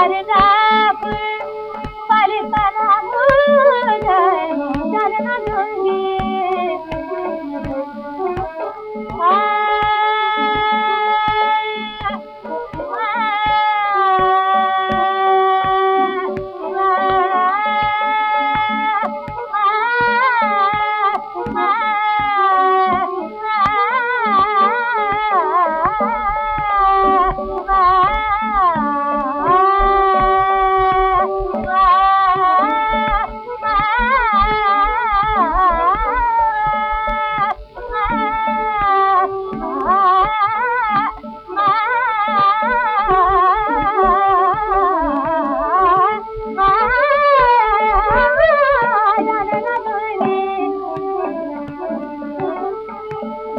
पलि पनी ह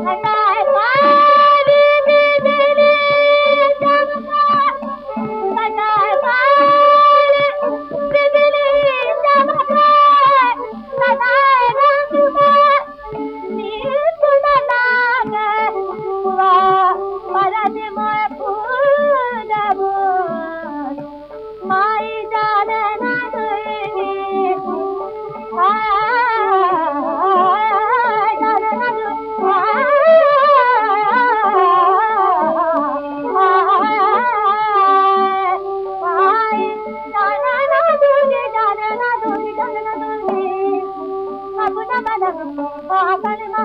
Hello. 啊，三妹吗？